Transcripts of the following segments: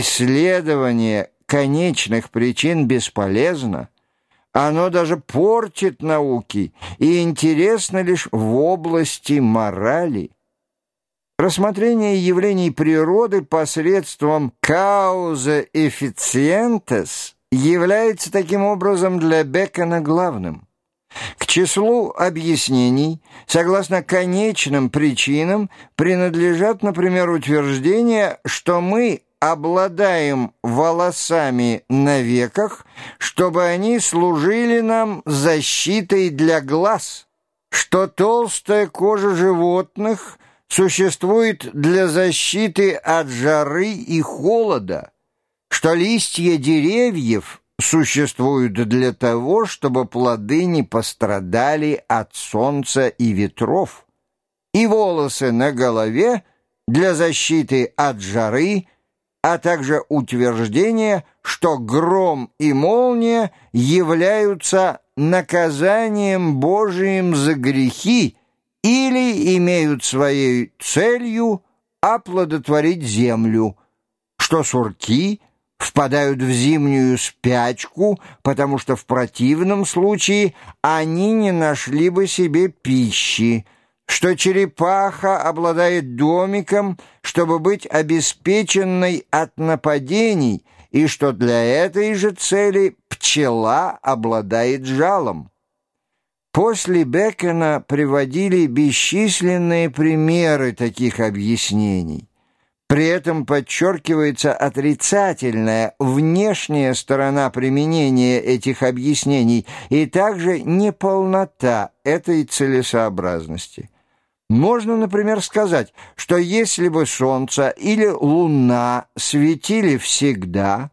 исследование конечных причин бесполезно, оно даже портит науки и интересно лишь в области морали. Рассмотрение явлений природы посредством «causa efficientes» является таким образом для Бекона главным. К числу объяснений, согласно конечным причинам, принадлежат, например, утверждения, что мы обладаем волосами на веках, чтобы они служили нам защитой для глаз, что толстая кожа животных существует для защиты от жары и холода, что листья деревьев существуют для того, чтобы плоды не пострадали от солнца и ветров, и волосы на голове для защиты от жары, а также утверждение, что гром и молния являются наказанием Божиим за грехи, или имеют своей целью оплодотворить землю, что сурки впадают в зимнюю спячку, потому что в противном случае они не нашли бы себе пищи, что черепаха обладает домиком, чтобы быть обеспеченной от нападений, и что для этой же цели пчела обладает жалом. После Бекона приводили бесчисленные примеры таких объяснений. При этом подчеркивается отрицательная внешняя сторона применения этих объяснений и также неполнота этой целесообразности. Можно, например, сказать, что если бы Солнце или Луна светили всегда,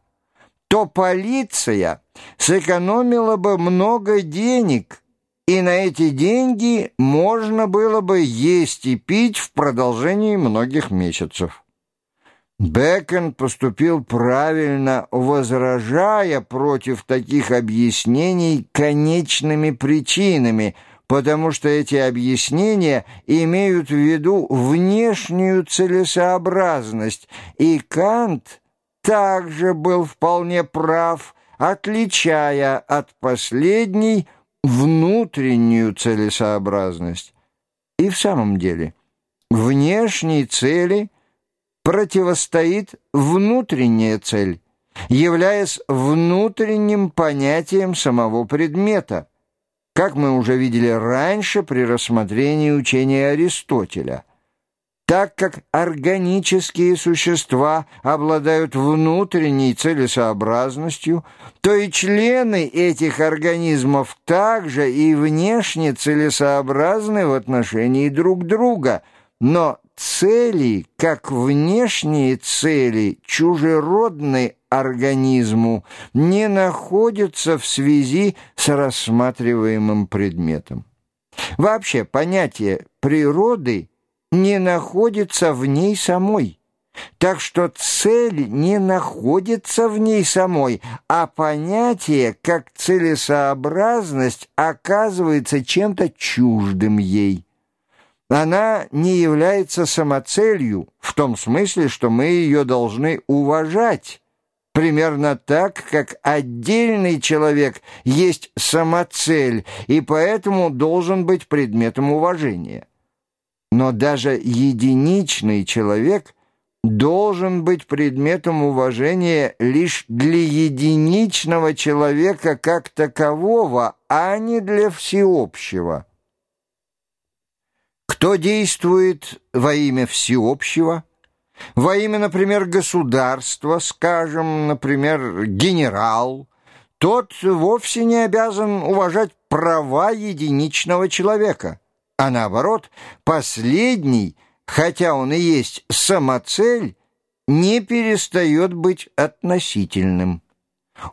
то полиция сэкономила бы много денег – и на эти деньги можно было бы есть и пить в продолжении многих месяцев. Бекон поступил правильно, возражая против таких объяснений конечными причинами, потому что эти объяснения имеют в виду внешнюю целесообразность, и Кант также был вполне прав, отличая от последней – внутреннюю целесообразность. И в самом деле, внешней цели противостоит внутренняя цель, являясь внутренним понятием самого предмета, как мы уже видели раньше при рассмотрении учения Аристотеля – так как органические существа обладают внутренней целесообразностью, то и члены этих организмов также и внешне целесообразны в отношении друг друга, но цели, как внешние цели, чужеродны организму, не находятся в связи с рассматриваемым предметом. Вообще понятие природы – не находится в ней самой. Так что цель не находится в ней самой, а понятие, как целесообразность, оказывается чем-то чуждым ей. Она не является самоцелью, в том смысле, что мы ее должны уважать, примерно так, как отдельный человек есть самоцель и поэтому должен быть предметом уважения. Но даже единичный человек должен быть предметом уважения лишь для единичного человека как такового, а не для всеобщего. Кто действует во имя всеобщего? Во имя, например, государства, скажем, например, генерал, тот вовсе не обязан уважать права единичного человека а наоборот, последний, хотя он и есть самоцель, не перестает быть относительным.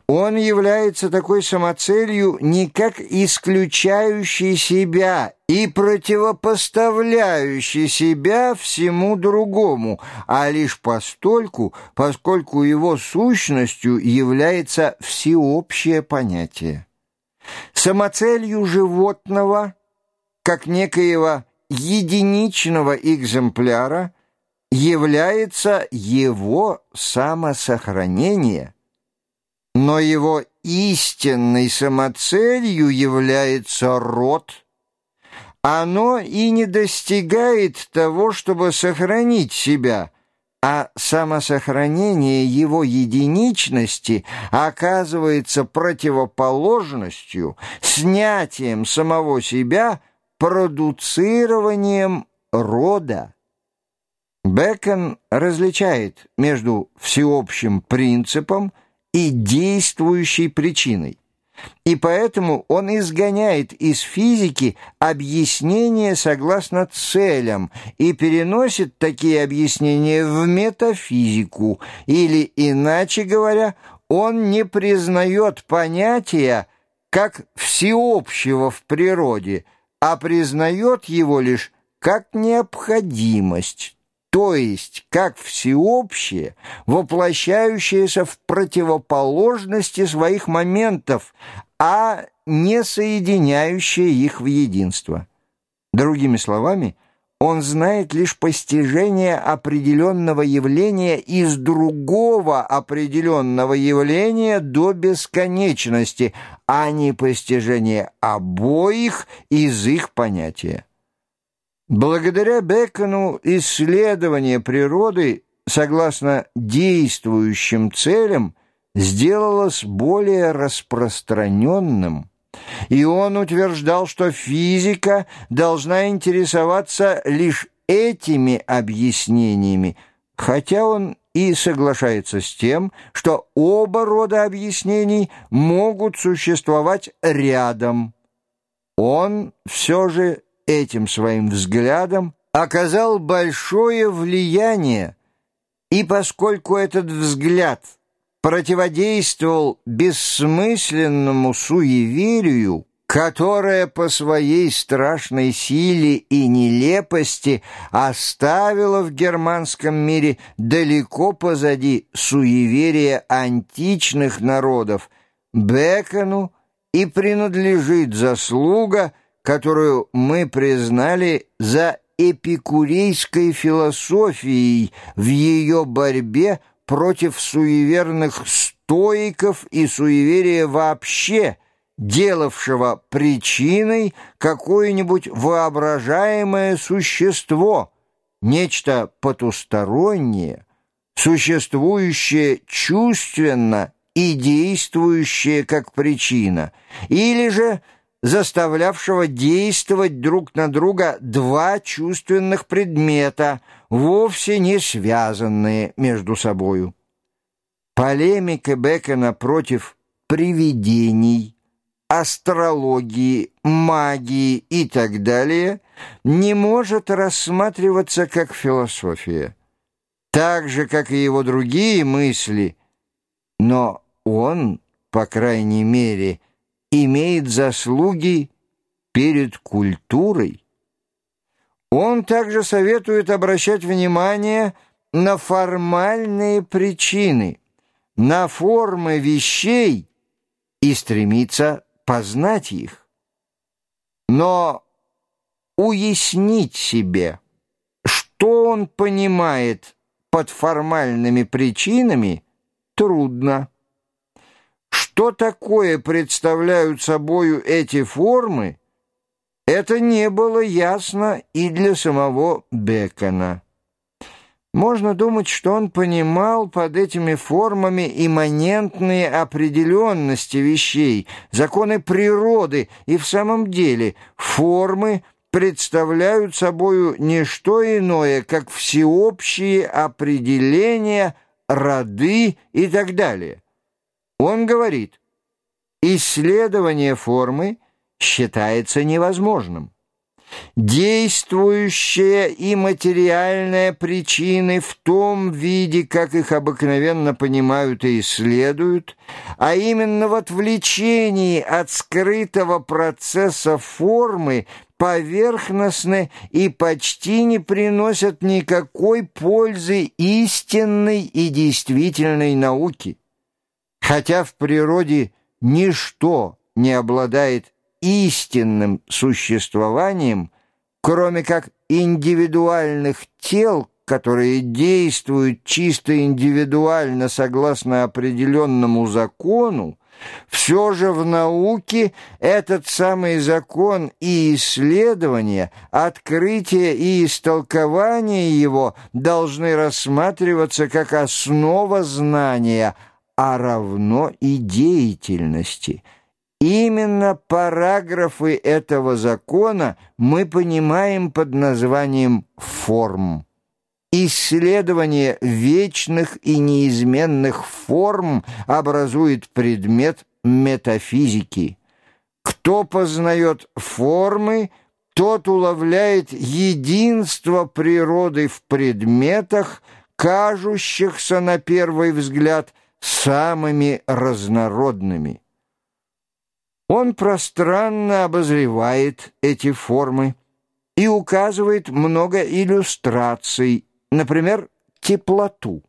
Он является такой самоцелью не как исключающий себя и противопоставляющий себя всему другому, а лишь постольку, поскольку его сущностью является всеобщее понятие. Самоцелью животного – как некоего единичного экземпляра является его самосохранение, но его истинной самоцелью является род. Оно и не достигает того, чтобы сохранить себя, а самосохранение его единичности оказывается противоположностью, снятием самого себя, продуцированием рода. Бекон различает между всеобщим принципом и действующей причиной. И поэтому он изгоняет из физики объяснения согласно целям и переносит такие объяснения в метафизику, или, иначе говоря, он не признает понятия как всеобщего в природе, а признает его лишь как необходимость, то есть как всеобщее, воплощающееся в противоположности своих моментов, а не соединяющее их в единство. Другими словами, он знает лишь постижение определенного явления из другого определенного явления до бесконечности, а не постижение обоих из их понятия. Благодаря Бекону исследование природы, согласно действующим целям, сделалось более распространенным, и он утверждал, что физика должна интересоваться лишь этими объяснениями, хотя он и соглашается с тем, что оба рода объяснений могут существовать рядом. Он все же этим своим взглядом оказал большое влияние, и поскольку этот взгляд противодействовал бессмысленному суеверию, которое по своей страшной силе и нелепости оставило в германском мире далеко позади суеверия античных народов, Бекону и принадлежит заслуга – которую мы признали за эпикурейской философией в ее борьбе против суеверных стоиков и суеверия вообще, делавшего причиной какое-нибудь воображаемое существо, нечто потустороннее, существующее чувственно и действующее как причина, или же – заставлявшего действовать друг на друга два чувственных предмета, вовсе не связанные между собою. Полемика Бекона против привидений, астрологии, магии и так далее не может рассматриваться как философия, так же, как и его другие мысли, но он, по крайней мере, имеет заслуги перед культурой. Он также советует обращать внимание на формальные причины, на формы вещей и стремиться познать их. Но уяснить себе, что он понимает под формальными причинами, трудно. Что такое представляют собою эти формы, это не было ясно и для самого Бекона. Можно думать, что он понимал под этими формами имманентные определенности вещей, законы природы, и в самом деле формы представляют собою не что иное, как всеобщие определения, роды и так далее. Он говорит, исследование формы считается невозможным. Действующие и материальные причины в том виде, как их обыкновенно понимают и исследуют, а именно в отвлечении от скрытого процесса формы, поверхностны и почти не приносят никакой пользы истинной и действительной науке. Хотя в природе ничто не обладает истинным существованием, кроме как индивидуальных тел, которые действуют чисто индивидуально согласно определенному закону, все же в науке этот самый закон и исследование, открытие и истолкование его должны рассматриваться как основа знания, а равно и деятельности. Именно параграфы этого закона мы понимаем под названием «форм». Исследование вечных и неизменных форм образует предмет метафизики. Кто познает формы, тот уловляет единство природы в предметах, кажущихся на первый взгляд самыми разнородными. Он пространно обозревает эти формы и указывает много иллюстраций например, теплоту.